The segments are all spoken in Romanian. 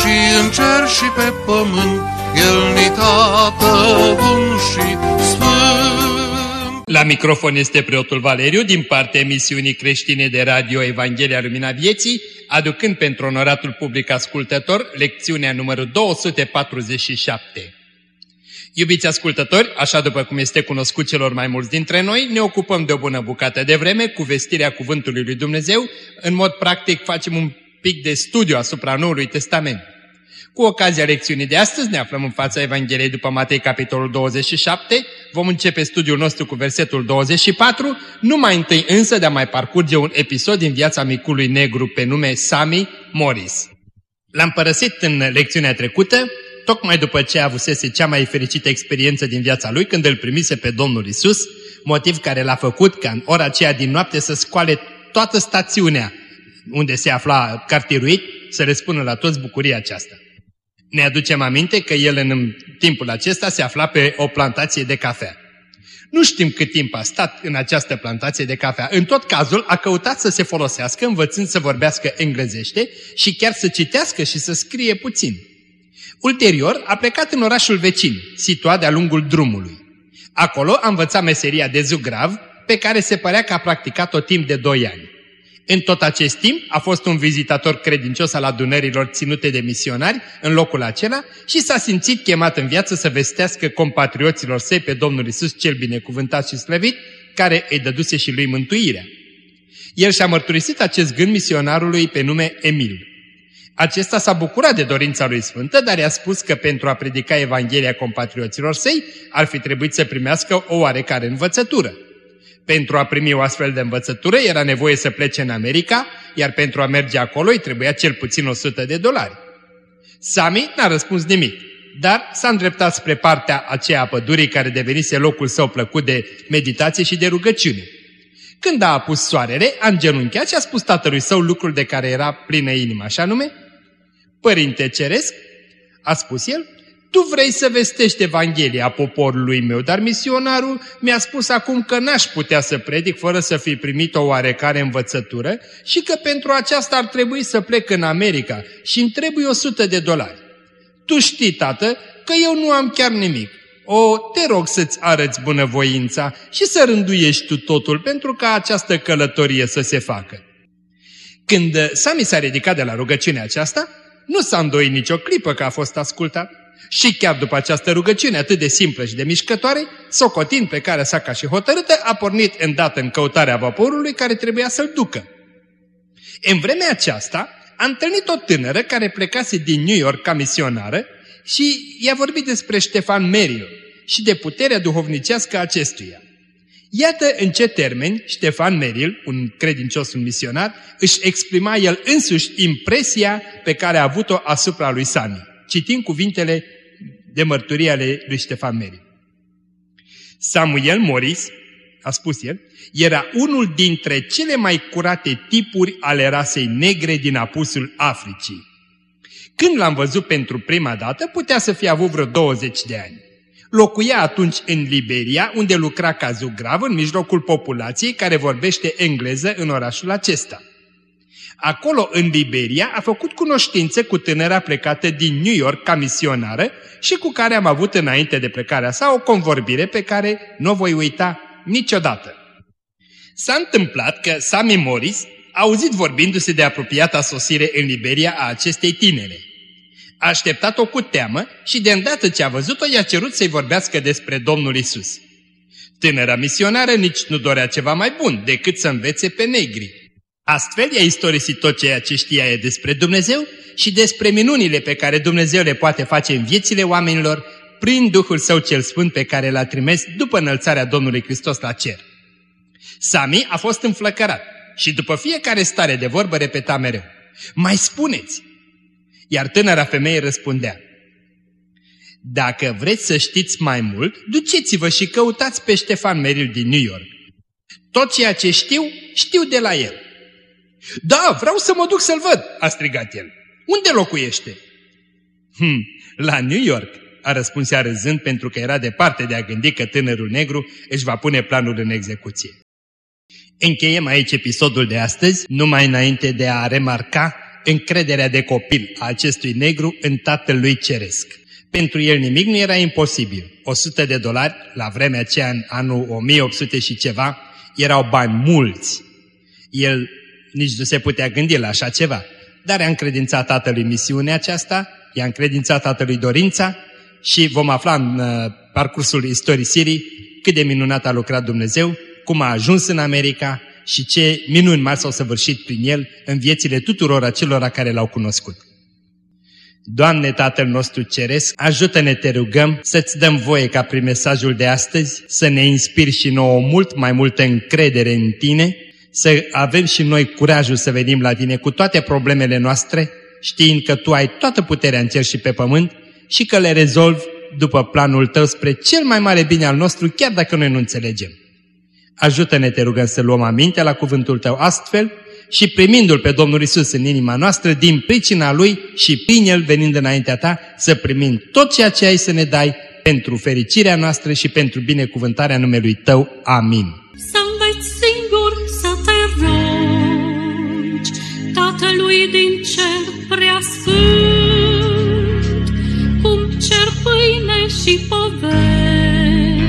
și în cer și pe pământ, El ni tată bun și sfânt. La microfon este preotul Valeriu din partea emisiunii creștine de radio Evanghelia Lumina Vieții, aducând pentru onoratul public ascultător lecțiunea numărul 247. Iubiți ascultători, așa după cum este cunoscut celor mai mulți dintre noi, ne ocupăm de o bună bucată de vreme cu vestirea Cuvântului lui Dumnezeu. În mod practic facem un pic de studiu asupra Noului Testament. Cu ocazia lecțiunii de astăzi ne aflăm în fața Evangheliei după Matei, capitolul 27. Vom începe studiul nostru cu versetul 24, numai întâi însă de a mai parcurge un episod din viața micului negru pe nume Sami Morris. L-am părăsit în lecțiunea trecută, tocmai după ce avusese cea mai fericită experiență din viața lui când îl primise pe Domnul Isus, motiv care l-a făcut ca în ora aceea din noapte să scoale toată stațiunea unde se afla cartiruit, să le spună la toți bucuria aceasta. Ne aducem aminte că el în timpul acesta se afla pe o plantație de cafea. Nu știm cât timp a stat în această plantație de cafea. În tot cazul a căutat să se folosească învățând să vorbească englezește și chiar să citească și să scrie puțin. Ulterior a plecat în orașul vecin, situat de-a lungul drumului. Acolo a învățat meseria de zugrav, pe care se părea că a practicat-o timp de doi ani. În tot acest timp a fost un vizitator credincios al adunărilor ținute de misionari în locul acela și s-a simțit chemat în viață să vestească compatrioților săi pe Domnul Isus cel binecuvântat și slăvit, care îi dăduse și lui mântuirea. El și-a mărturisit acest gând misionarului pe nume Emil. Acesta s-a bucurat de dorința lui Sfântă, dar i-a spus că pentru a predica Evanghelia compatrioților săi ar fi trebuit să primească o oarecare învățătură. Pentru a primi o astfel de învățătură era nevoie să plece în America, iar pentru a merge acolo îi trebuia cel puțin 100 de dolari. Sami n-a răspuns nimic, dar s-a îndreptat spre partea aceea a pădurii care devenise locul său plăcut de meditație și de rugăciune. Când a apus soarele, a îngenunchiat și a spus tatălui său lucrul de care era plină inima, așa nume, Părinte Ceresc, a spus el, tu vrei să vestești Evanghelia poporului meu, dar misionarul mi-a spus acum că n-aș putea să predic fără să fi primit o oarecare învățătură și că pentru aceasta ar trebui să plec în America și îmi trebuie 100 de dolari. Tu știi, tată, că eu nu am chiar nimic. O, te rog să-ți arăți bunăvoința și să rânduiești tu totul pentru ca această călătorie să se facă. Când Sami s-a ridicat de la rugăciunea aceasta, nu s-a îndoit nicio clipă că a fost ascultat. Și chiar după această rugăciune atât de simplă și de mișcătoare, socotind pe care sa ca și hotărâtă, a pornit îndată în căutarea vaporului care trebuia să-l ducă. În vremea aceasta, a întâlnit o tânără care plecase din New York ca misionară și i-a vorbit despre Ștefan Merrill și de puterea duhovnicească a acestuia. Iată în ce termeni Ștefan Meril, un credincios, un misionar, își exprima el însuși impresia pe care a avut-o asupra lui Sami, citind cuvintele de mărturie ale lui Ștefan Meril. Samuel Morris, a spus el, era unul dintre cele mai curate tipuri ale rasei negre din apusul Africii. Când l-am văzut pentru prima dată, putea să fie avut vreo 20 de ani. Locuia atunci în Liberia, unde lucra cazul grav în mijlocul populației care vorbește engleză în orașul acesta. Acolo, în Liberia, a făcut cunoștință cu tânăra plecată din New York ca misionară și cu care am avut înainte de plecarea sa o convorbire pe care nu o voi uita niciodată. S-a întâmplat că Sammy Morris a auzit vorbindu-se de apropiata sosire în Liberia a acestei tinere. A așteptat-o cu teamă și de îndată ce a văzut-o i-a cerut să-i vorbească despre Domnul Isus. Tânăra misionară nici nu dorea ceva mai bun decât să învețe pe negri. Astfel i-a istorisit tot ceea ce știa ea despre Dumnezeu și despre minunile pe care Dumnezeu le poate face în viețile oamenilor prin Duhul Său cel Sfânt pe care l-a trimis după înălțarea Domnului Hristos la cer. Sami a fost înflăcărat și după fiecare stare de vorbă repeta mereu, Mai spuneți, Iar tânăra femeie răspundea, Dacă vreți să știți mai mult, duceți-vă și căutați pe Ștefan Meril din New York. Tot ceea ce știu, știu de la el. Da, vreau să mă duc să-l văd, a strigat el. Unde locuiește? Hm, la New York, a răspuns ea râzând pentru că era departe de a gândi că tânărul negru își va pune planul în execuție. Încheiem aici episodul de astăzi, numai înainte de a remarca încrederea de copil a acestui negru în tatăl lui ceresc. Pentru el nimic nu era imposibil. 100 de dolari, la vremea aceea în anul 1800 și ceva, erau bani mulți. El nici nu se putea gândi la așa ceva, dar i-a încredințat tatălui misiunea aceasta, i-a încredințat tatălui dorința și vom afla în uh, parcursul istorisirii cât de minunat a lucrat Dumnezeu, cum a ajuns în America și ce minuni mari s-au săvârșit prin el în viețile tuturor acelora care l-au cunoscut. Doamne Tatăl nostru Ceresc, ajută-ne, te rugăm, să-ți dăm voie ca prin mesajul de astăzi să ne inspiri și nouă mult mai multă încredere în Tine, să avem și noi curajul să venim la Tine cu toate problemele noastre, știind că Tu ai toată puterea în cer și pe pământ și că le rezolvi după planul Tău spre cel mai mare bine al nostru, chiar dacă noi nu înțelegem. Ajută-ne, te rugăm, să luăm aminte la cuvântul Tău astfel și primindu-L pe Domnul Isus în inima noastră, din pricina Lui și prin El venind înaintea Ta, să primim tot ceea ce ai să ne dai pentru fericirea noastră și pentru binecuvântarea numelui Tău. Amin. Tatălui din cer prea sfânt, cum cer pâine și poveri.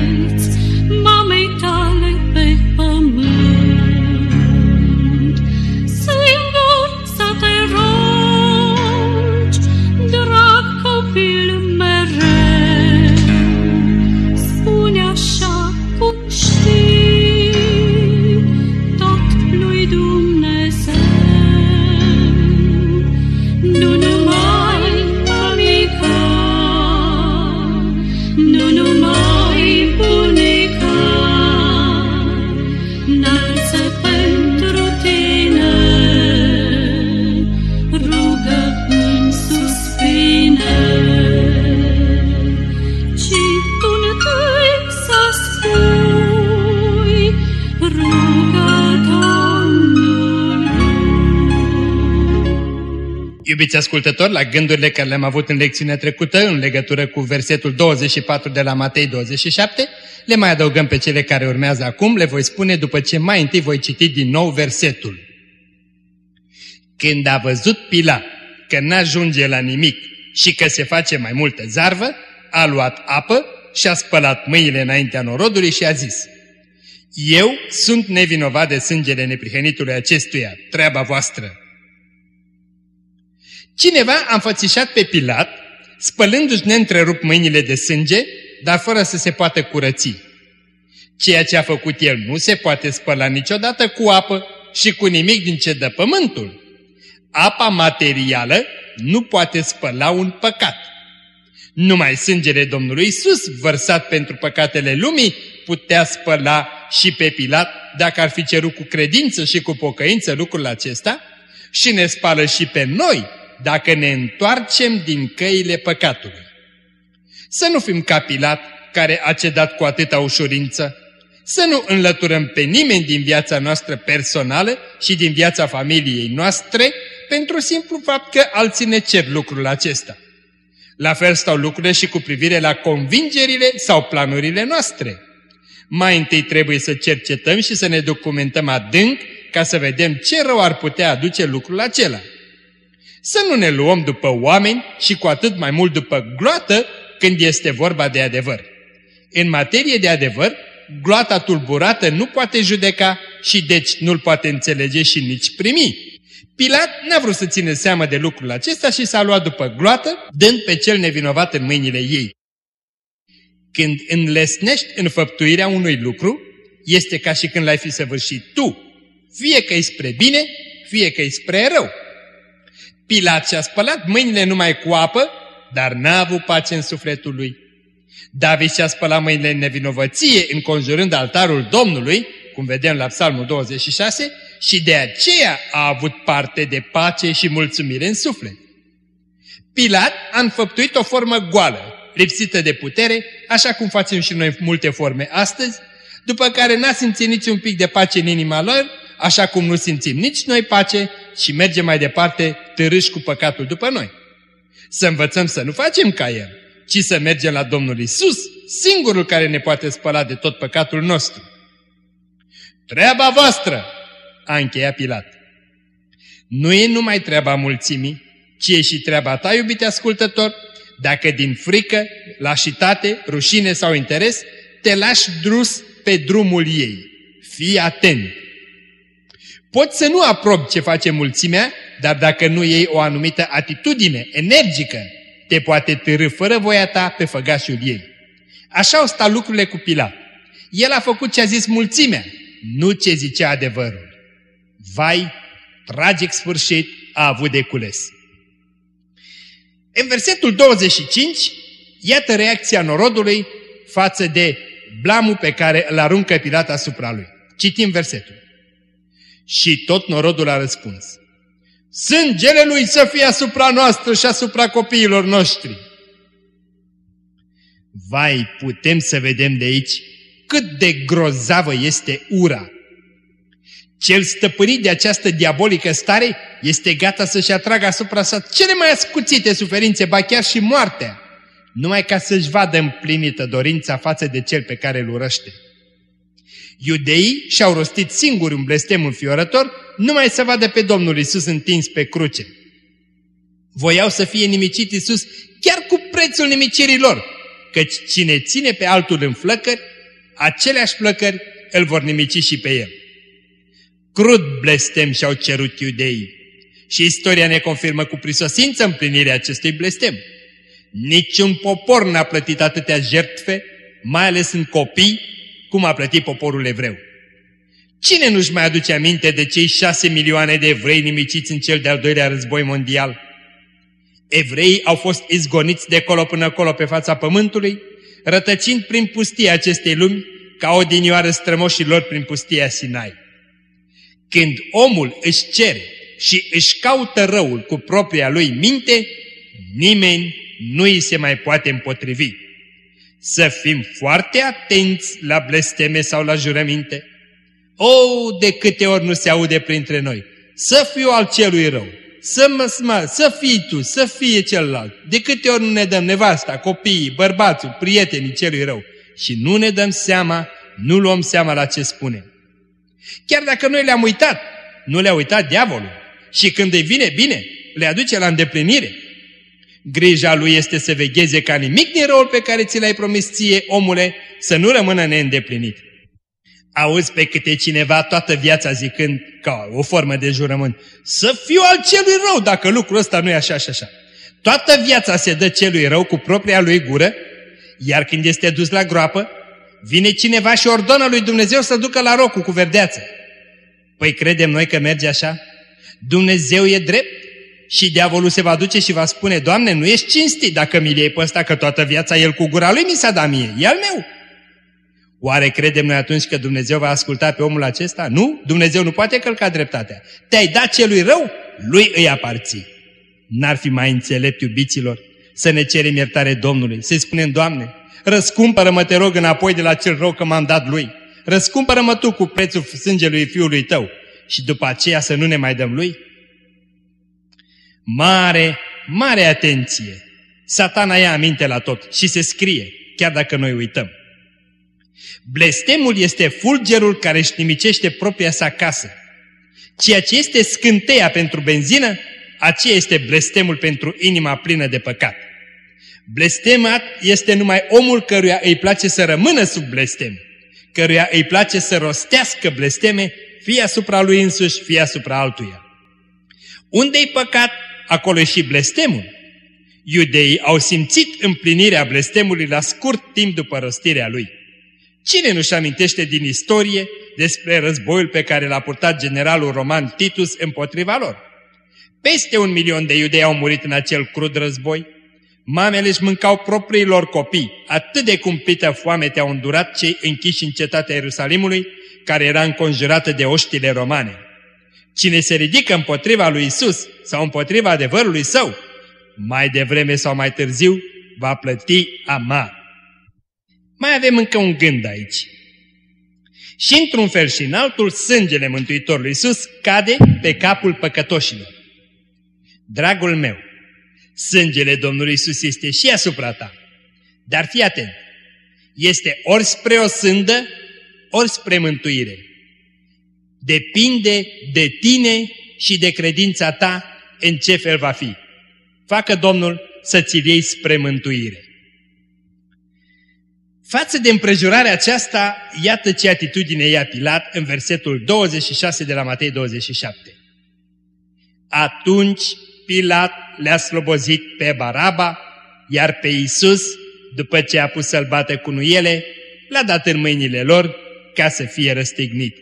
Iubiți ascultători, la gândurile care le-am avut în lecțiunea trecută, în legătură cu versetul 24 de la Matei 27, le mai adăugăm pe cele care urmează acum, le voi spune după ce mai întâi voi citi din nou versetul. Când a văzut Pilat că n-ajunge la nimic și că se face mai multă zarvă, a luat apă și a spălat mâinile înaintea norodului și a zis, Eu sunt nevinovat de sângele neprihănitului acestuia, treaba voastră. Cineva a înfățișat pe Pilat, spălându-și neîntrerupt mâinile de sânge, dar fără să se poată curăți. Ceea ce a făcut el nu se poate spăla niciodată cu apă și cu nimic din ce dă pământul. Apa materială nu poate spăla un păcat. Numai sângele Domnului Isus, vărsat pentru păcatele lumii, putea spăla și pe Pilat dacă ar fi cerut cu credință și cu pocăință lucrul acesta și ne spală și pe noi dacă ne întoarcem din căile păcatului. Să nu fim ca Pilat, care a cedat cu atâta ușurință, să nu înlăturăm pe nimeni din viața noastră personală și din viața familiei noastre, pentru simplu fapt că alții ne cer lucrul acesta. La fel stau lucrurile și cu privire la convingerile sau planurile noastre. Mai întâi trebuie să cercetăm și să ne documentăm adânc ca să vedem ce rău ar putea aduce lucrul acela. Să nu ne luăm după oameni și cu atât mai mult după gloată când este vorba de adevăr. În materie de adevăr, gloata tulburată nu poate judeca și deci nu-l poate înțelege și nici primi. Pilat n-a vrut să țină seama de lucrul acesta și s-a luat după gloată, dând pe cel nevinovat în mâinile ei. Când înlesnești înfăptuirea unui lucru, este ca și când l-ai fi săvârșit tu, fie că-i spre bine, fie că-i spre rău. Pilat și-a spălat mâinile numai cu apă, dar n-a avut pace în sufletul lui. David și-a spălat mâinile în nevinovăție, înconjurând altarul Domnului, cum vedem la Psalmul 26, și de aceea a avut parte de pace și mulțumire în suflet. Pilat a înfăptuit o formă goală, lipsită de putere, așa cum facem și noi multe forme astăzi, după care n-a simțit nici un pic de pace în inima lor, așa cum nu simțim nici noi pace și mergem mai departe târâși cu păcatul după noi. Să învățăm să nu facem ca El, ci să mergem la Domnul Isus, singurul care ne poate spăla de tot păcatul nostru. Treaba voastră, a încheiat Pilat. Nu e numai treaba mulțimii, ci e și treaba ta, iubite ascultător, dacă din frică, lașitate, rușine sau interes, te lași drus pe drumul ei. Fii atent! Poți să nu aprobi ce face mulțimea, dar dacă nu iei o anumită atitudine energică, te poate târâ fără voia ta pe făgașul ei. Așa au stat lucrurile cu Pilat. El a făcut ce a zis mulțimea, nu ce zicea adevărul. Vai, tragic sfârșit a avut de cules. În versetul 25, iată reacția norodului față de blamul pe care îl aruncă Pilat asupra lui. Citim versetul. Și tot norodul a răspuns. Sângele lui să fie asupra noastră și asupra copiilor noștri. Vai, putem să vedem de aici cât de grozavă este ura. Cel stăpânit de această diabolică stare este gata să-și atragă asupra sa cele mai ascuțite suferințe, ba chiar și moartea, numai ca să-și vadă împlinită dorința față de cel pe care îl urăște. Iudeii și-au rostit singuri un blestem înfiorător numai să vadă pe Domnul Isus întins pe cruce. Voiau să fie nimicit Isus chiar cu prețul nimicirii lor, căci cine ține pe altul în flăcări, aceleași flăcări îl vor nimici și pe el. Crud blestem și-au cerut iudeii și istoria ne confirmă cu prisosință împlinirea acestui blestem. Niciun popor n-a plătit atâtea jertfe, mai ales în copii, cum a plătit poporul evreu. Cine nu-și mai aduce aminte de cei șase milioane de evrei nimiciți în cel de-al doilea război mondial? Evreii au fost izgoniți de colo până colo pe fața pământului, rătăcind prin pustia acestei lumi ca o dinioară strămoșilor prin pustia Sinai. Când omul își cere și își caută răul cu propria lui minte, nimeni nu îi se mai poate împotrivi. Să fim foarte atenți la blesteme sau la jurăminte. O, de câte ori nu se aude printre noi. Să fiu al celui rău, să, mă, smă, să fii tu, să fie celălalt. De câte ori nu ne dăm nevasta, copiii, bărbații, prietenii celui rău și nu ne dăm seama, nu luăm seama la ce spune. Chiar dacă noi le-am uitat, nu le-a uitat diavolul. Și când îi vine bine, le aduce la îndeplinire. Grija lui este să vegheze ca nimic din răul pe care ți l-ai promis ție, omule, să nu rămână neîndeplinit. Auzi pe câte cineva toată viața zicând, ca o formă de jurământ, să fiu al celui rău dacă lucrul ăsta nu e așa și așa. Toată viața se dă celui rău cu propria lui gură, iar când este dus la groapă, vine cineva și ordonă lui Dumnezeu să ducă la rocul cu verdeață. Păi credem noi că merge așa? Dumnezeu e drept? Și diavolul se va duce și va spune, Doamne, nu ești cinstit dacă mi iei pe ăsta, că toată viața el cu gura lui mi s-a dat mie, e al meu. Oare credem noi atunci că Dumnezeu va asculta pe omul acesta? Nu, Dumnezeu nu poate călca dreptatea. Te-ai dat celui rău, lui îi aparții. N-ar fi mai înțelept, iubiților, să ne cerem iertare Domnului, să-i spunem, Doamne, răscumpără-mă, te rog, înapoi de la cel rău că m-am dat lui. Răscumpără-mă tu cu prețul sângelui fiului tău și după aceea să nu ne mai dăm lui? Mare, mare atenție! Satana ia aminte la tot și se scrie, chiar dacă noi uităm. Blestemul este fulgerul care își nimicește propria sa casă. Ceea ce este scânteia pentru benzină, aceea este blestemul pentru inima plină de păcat. Blestemat este numai omul căruia îi place să rămână sub blestem, căruia îi place să rostească blesteme, fie asupra lui însuși, fie asupra altuia. Unde-i păcat, acolo e și blestemul. Iudeii au simțit împlinirea blestemului la scurt timp după rostirea lui. Cine nu-și amintește din istorie despre războiul pe care l-a purtat generalul roman Titus împotriva lor? Peste un milion de iudei au murit în acel crud război. Mamele își mâncau propriilor copii, atât de cumplită foame te-au îndurat cei închiși în cetatea Ierusalimului, care era înconjurată de oștile romane. Cine se ridică împotriva lui Isus sau împotriva adevărului său, mai devreme sau mai târziu, va plăti amar. Mai avem încă un gând aici. Și într-un fel și în altul, sângele Mântuitorului Iisus cade pe capul păcătoșilor. Dragul meu, sângele Domnului Iisus este și asupra ta. Dar fii atent, este ori spre o sândă, ori spre mântuire. Depinde de tine și de credința ta în ce fel va fi. Facă Domnul să ți iei spre mântuire. Față de împrejurarea aceasta, iată ce atitudine ia Pilat în versetul 26 de la Matei 27. Atunci Pilat le-a slobozit pe Baraba, iar pe Iisus, după ce a pus să-l bată cu nuiele, l-a dat în mâinile lor ca să fie răstignit.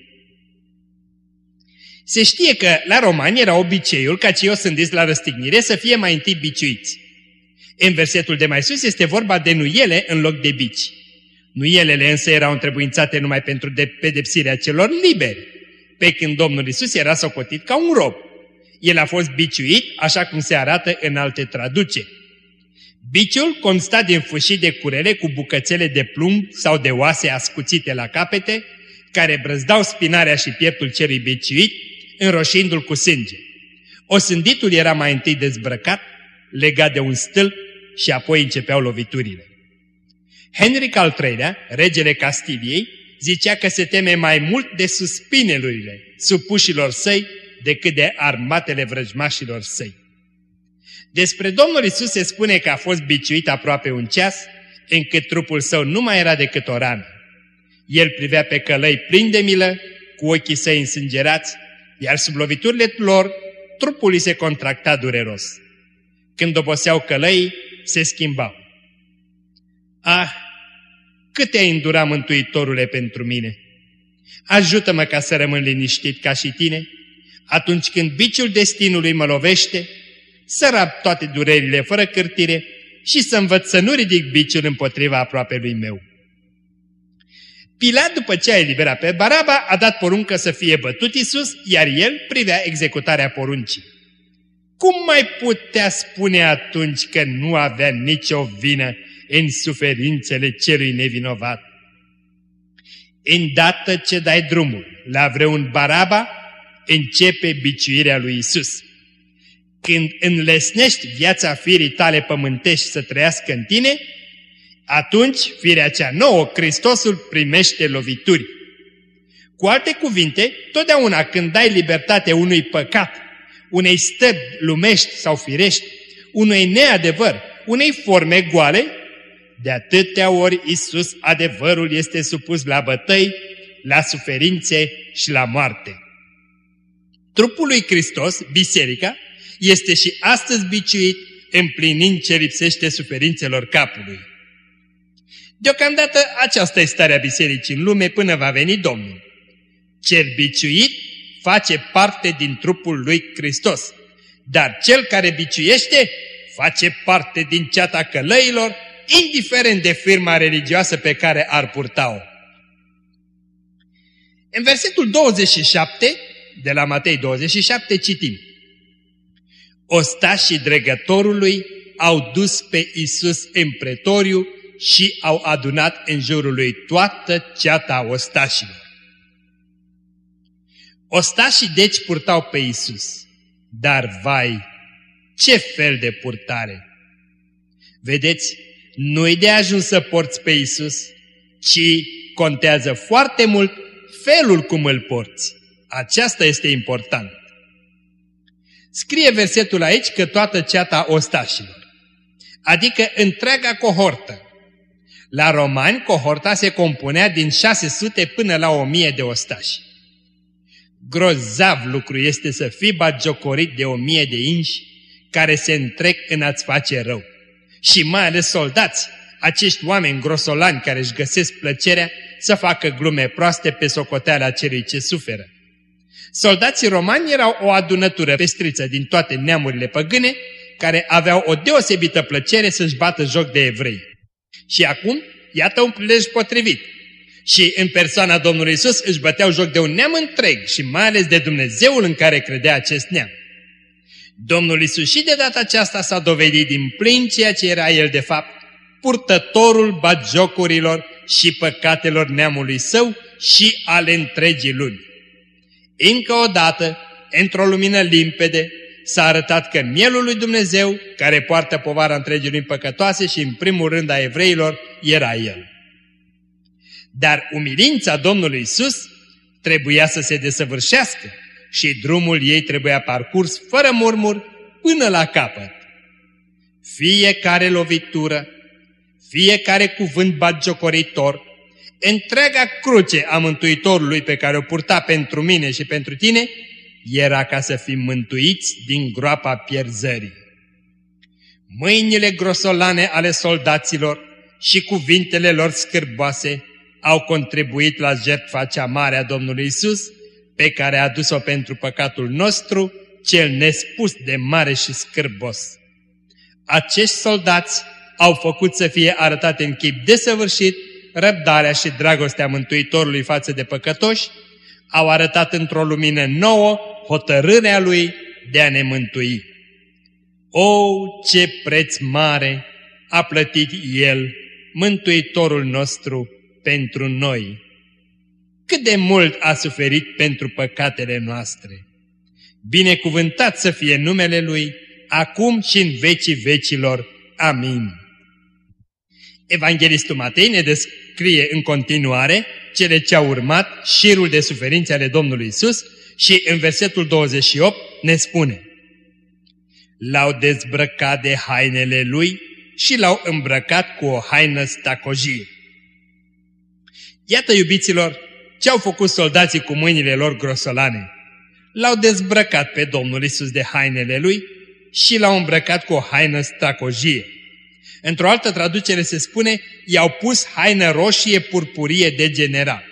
Se știe că la romani era obiceiul ca cei osândiți la răstignire să fie mai întâi biciuiți. În versetul de mai sus este vorba de nuiele în loc de bici. Nuielele însă erau întrebuințate numai pentru de pedepsirea celor liberi, pe când Domnul Isus era socotit ca un rob. El a fost biciuit, așa cum se arată în alte traduceri. Biciul consta din fâșii de curele cu bucățele de plumb sau de oase ascuțite la capete, care brăzdau spinarea și pieptul celui biciuit, înroșindu-l cu sânge. Osânditul era mai întâi dezbrăcat, legat de un stâlp și apoi începeau loviturile. Henric al III-lea, regele Castiliei, zicea că se teme mai mult de suspinelurile supușilor săi decât de armatele vrăjmașilor săi. Despre Domnul Isus se spune că a fost biciuit aproape un ceas, încât trupul său nu mai era decât o rană. El privea pe călăi plini de milă, cu ochii săi însângerați, iar sub loviturile lor, trupul îi se contracta dureros. Când oboseau călăii, se schimbau. Ah, cât ai îndura Mântuitorule pentru mine! Ajută-mă ca să rămân liniștit ca și tine, atunci când biciul destinului mă lovește, să rab toate durerile fără cârtire și să învăț să nu ridic biciul împotriva lui meu. Pilat, după ce a eliberat pe Baraba, a dat poruncă să fie bătut Isus, iar el privea executarea poruncii. Cum mai putea spune atunci că nu avea nicio vină în suferințele celui nevinovat? Îndată ce dai drumul la vreun Baraba, începe biciuirea lui Isus. Când înlesnești viața firii tale pământești să trăiască în tine, atunci firea cea nouă, Hristosul, primește lovituri. Cu alte cuvinte, totdeauna când dai libertate unui păcat, unei stări lumești sau firești, unui neadevăr, unei forme goale, de atâtea ori Isus adevărul este supus la bătăi, la suferințe și la moarte. Trupul lui Hristos, biserica, este și astăzi biciuit împlinind ce lipsește suferințelor capului. Deocamdată aceasta este starea bisericii în lume până va veni Domnul. Cel biciuit face parte din trupul lui Hristos, dar cel care biciuiește face parte din ceata călăilor, indiferent de firma religioasă pe care ar purta-o. În versetul 27 de la Matei 27 citim Ostașii dregătorului au dus pe Isus în pretoriu și au adunat în jurul lui toată ceata ostașilor. Ostașii deci purtau pe Isus, dar vai, ce fel de purtare! Vedeți, nu-i de ajuns să porți pe Isus, ci contează foarte mult felul cum îl porți. Aceasta este important. Scrie versetul aici că toată ceata ostașilor, adică întreaga cohortă. La romani, cohorta se compunea din 600 până la 1000 de ostași. Grozav lucru este să fii bagiocorit de o mie de inși care se întrec în a-ți face rău. Și mai ales soldați, acești oameni grosolani care își găsesc plăcerea să facă glume proaste pe socoteala celui ce suferă. Soldații romani erau o adunătură pestriță din toate neamurile păgâne, care aveau o deosebită plăcere să-și bată joc de evrei. Și acum, iată un prilej potrivit. Și în persoana Domnului Isus își băteau joc de un neam întreg și mai ales de Dumnezeul în care credea acest neam. Domnul Isus și de data aceasta s-a dovedit din plin ceea ce era El de fapt, purtătorul bagiocurilor și păcatelor neamului său și ale întregii luni. Încă o dată, într-o lumină limpede, s-a arătat că mielul lui Dumnezeu, care poartă povara întregii luni păcătoase și în primul rând a evreilor, era El. Dar umilința Domnului Isus trebuia să se desăvârșească și drumul ei trebuia parcurs fără murmur până la capăt. Fiecare lovitură, fiecare cuvânt bagiocoritor, întreaga cruce a Mântuitorului pe care o purta pentru mine și pentru tine, era ca să fim mântuiți din groapa pierzării. Mâinile grosolane ale soldaților și cuvintele lor scârboase au contribuit la jertfa cea mare a Domnului Isus, pe care a adus-o pentru păcatul nostru, cel nespus de mare și scârbos. Acești soldați au făcut să fie arătate în chip desăvârșit răbdarea și dragostea Mântuitorului față de păcătoși, au arătat într-o lumină nouă hotărârea Lui de a ne mântui. O, ce preț mare a plătit El, Mântuitorul nostru, pentru noi! Cât de mult a suferit pentru păcatele noastre! Binecuvântat să fie numele Lui, acum și în vecii vecilor. Amin. Evanghelistul Matei ne descrie în continuare cele ce au urmat șirul de suferințe ale Domnului Isus și în versetul 28 ne spune L-au dezbrăcat de hainele lui și l-au îmbrăcat cu o haină stacojie. Iată, iubiților, ce au făcut soldații cu mâinile lor grosolane. L-au dezbrăcat pe Domnul Isus de hainele lui și l-au îmbrăcat cu o haină stacojie. Într-o altă traducere se spune, i-au pus haină roșie purpurie de general.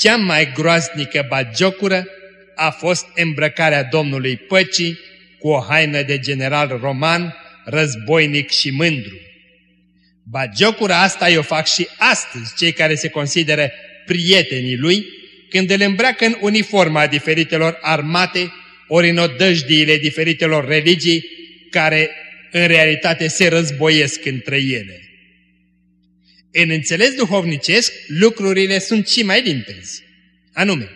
Cea mai groaznică bagiocură a fost îmbrăcarea Domnului Păcii cu o haină de general roman, războinic și mândru. Bagiocura asta o fac și astăzi cei care se consideră prietenii lui, când îl îmbracă în uniforma diferitelor armate, ori în odăjdiile diferitelor religii, care în realitate se războiesc între ele. În înțeles duhovnicesc, lucrurile sunt și mai limpezi. Anume,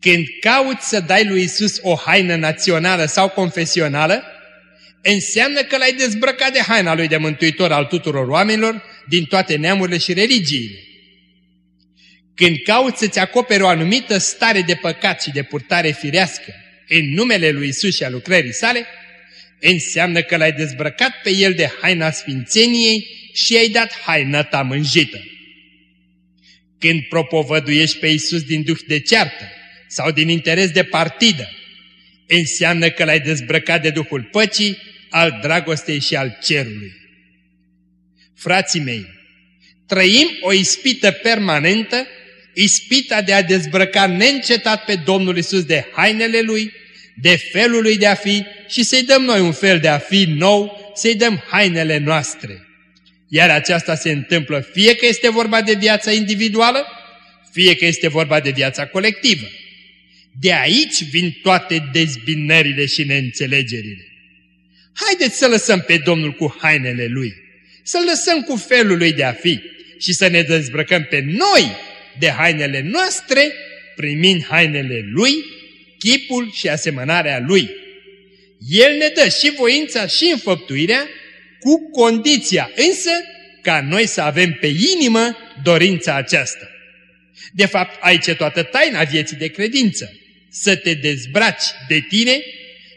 când cauți să dai lui Isus o haină națională sau confesională, înseamnă că l-ai dezbrăcat de haina lui de mântuitor al tuturor oamenilor din toate neamurile și religiile. Când cauți să-ți acoperi o anumită stare de păcat și de purtare firească în numele lui Isus și a lucrării sale, înseamnă că l-ai dezbrăcat pe el de haina sfințeniei și i-ai dat haina ta mânjită. Când propovăduiești pe Isus din duh de ceartă sau din interes de partidă, înseamnă că l-ai dezbrăcat de Duhul păcii, al dragostei și al cerului. Frații mei, trăim o ispită permanentă, ispita de a dezbrăca neîncetat pe Domnul Isus de hainele Lui, de felul Lui de a fi și să-i dăm noi un fel de a fi nou, să-i dăm hainele noastre. Iar aceasta se întâmplă fie că este vorba de viața individuală, fie că este vorba de viața colectivă. De aici vin toate dezbinările și neînțelegerile. Haideți să lăsăm pe Domnul cu hainele Lui, să lăsăm cu felul Lui de a fi și să ne dezbrăcăm pe noi de hainele noastre, primind hainele Lui, chipul și asemănarea Lui. El ne dă și voința și înfăptuirea, cu condiția însă ca noi să avem pe inimă dorința aceasta. De fapt, aici e toată taina vieții de credință să te dezbraci de tine,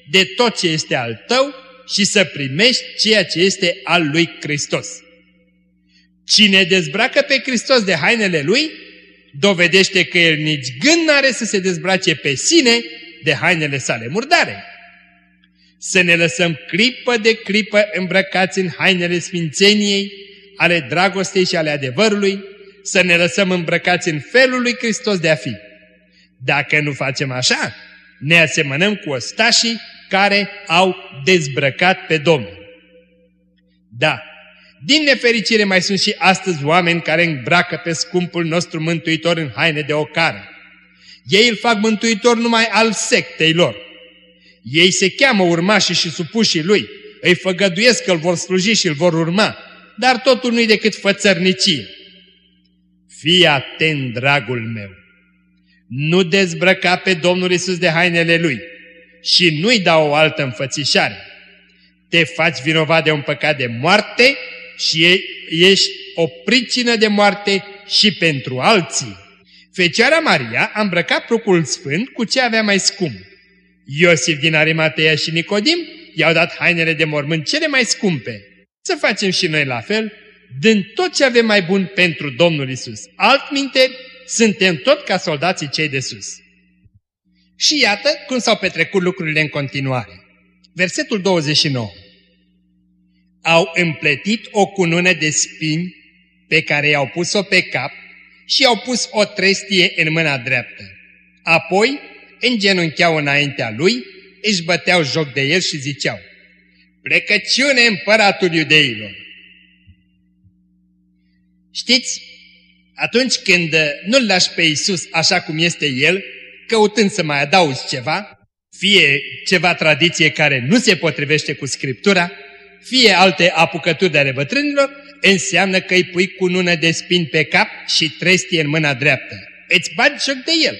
de tot ce este al tău și să primești ceea ce este al lui Hristos. Cine dezbracă pe Hristos de hainele lui, dovedește că el nici gând n-are să se dezbrace pe sine de hainele sale murdare. Să ne lăsăm clipă de clipă îmbrăcați în hainele sfințeniei, ale dragostei și ale adevărului, să ne lăsăm îmbrăcați în felul lui Hristos de a fi dacă nu facem așa, ne asemănăm cu ostașii care au dezbrăcat pe Domnul. Da, din nefericire mai sunt și astăzi oameni care îmbracă pe scumpul nostru mântuitor în haine de ocară. Ei îl fac mântuitor numai al sectei lor. Ei se cheamă urmașii și supușii lui, îi făgăduiesc că îl vor sluji și îl vor urma, dar totul nu-i decât fățărnicie. Fii atent, dragul meu! Nu dezbrăca pe Domnul Isus de hainele Lui și nu-i da o altă înfățișare. Te faci vinovat de un păcat de moarte și ești o pricină de moarte și pentru alții. Fecioara Maria a îmbrăcat procul sfânt cu ce avea mai scump. Iosif din Arimatea și Nicodim i-au dat hainele de mormânt cele mai scumpe. Să facem și noi la fel, dând tot ce avem mai bun pentru Domnul Isus. Altminte, suntem tot ca soldații cei de sus. Și iată cum s-au petrecut lucrurile în continuare. Versetul 29. Au împletit o cunună de spini pe care i-au pus-o pe cap și i-au pus o trestie în mâna dreaptă. Apoi îngenuncheau înaintea lui, își băteau joc de el și ziceau, Plecăciune împăratul iudeilor! Știți, atunci când nu-L lași pe Iisus așa cum este El, căutând să mai adaugi ceva, fie ceva tradiție care nu se potrivește cu Scriptura, fie alte apucături de ale bătrânilor, înseamnă că îi pui cunună de spin pe cap și trestie în mâna dreaptă. Îți bagi joc de el.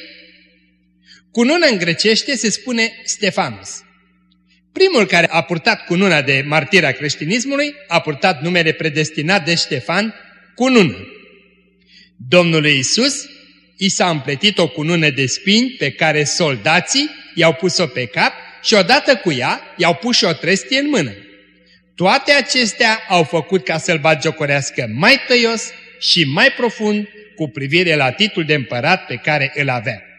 Cunună în grecește se spune Stefanus. Primul care a purtat cununa de martir a creștinismului a purtat numele predestinat de Ștefan, cunună. Domnului Isus i s-a împletit o cunună de spini pe care soldații i-au pus-o pe cap și odată cu ea i-au pus și o trestie în mână. Toate acestea au făcut ca să-l bagiocorească mai tăios și mai profund cu privire la titlul de împărat pe care îl avea.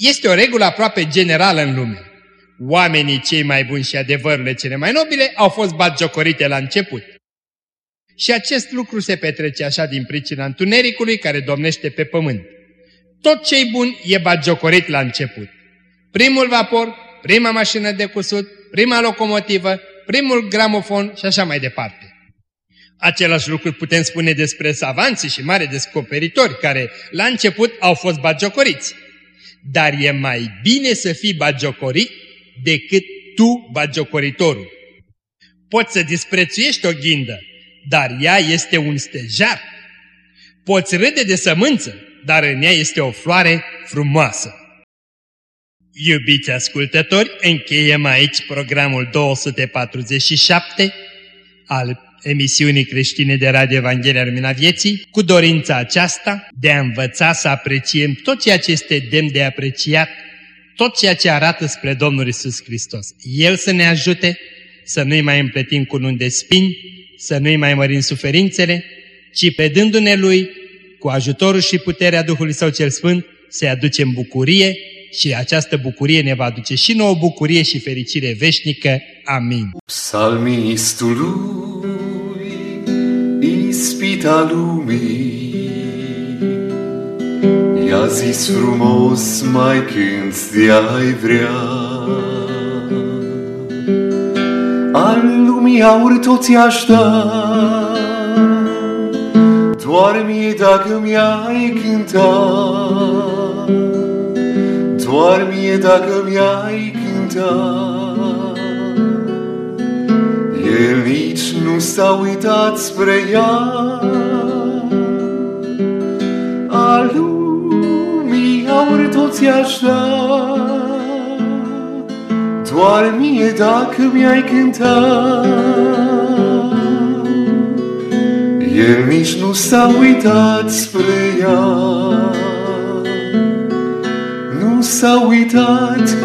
Este o regulă aproape generală în lume. Oamenii cei mai buni și adevărurile cele mai nobile au fost bagiocorite la început. Și acest lucru se petrece așa din pricina întunericului care domnește pe pământ. Tot ce-i bun e bagiocorit la început. Primul vapor, prima mașină de cusut, prima locomotivă, primul gramofon și așa mai departe. Același lucru putem spune despre savanții și mari descoperitori care la început au fost bagiocoriți. Dar e mai bine să fii bagiocorit decât tu bagiocoritorul. Poți să disprețuiești o ghindă, dar ea este un stejar. Poți râde de sămânță, dar în ea este o floare frumoasă. Iubiți ascultători, încheiem aici programul 247 al emisiunii creștine de Radio Evanghelia Lumina Vieții, cu dorința aceasta de a învăța să apreciem tot ceea ce este demn de apreciat, tot ceea ce arată spre Domnul Isus Hristos. El să ne ajute să nu-i mai împletim cu nun de spini, să nu-i mai mărim suferințele, ci predându-ne Lui, cu ajutorul și puterea Duhului Său cel Sfânt, să-i aducem bucurie și această bucurie ne va aduce și nouă bucurie și fericire veșnică. Amin. Psalmistului, ispita lumii, I-a zis frumos mai când de-ai vrea. Al lumii aur toți aș da, doar mie dacă mi-ai cântat doar mie dacă mi-ai cântat. El nici nu s-a uitat spre ea, a lumii aur toți așa. Doar mie dacă mi-ai cântat. El nici nu s-a uitat spre ea s-a uitat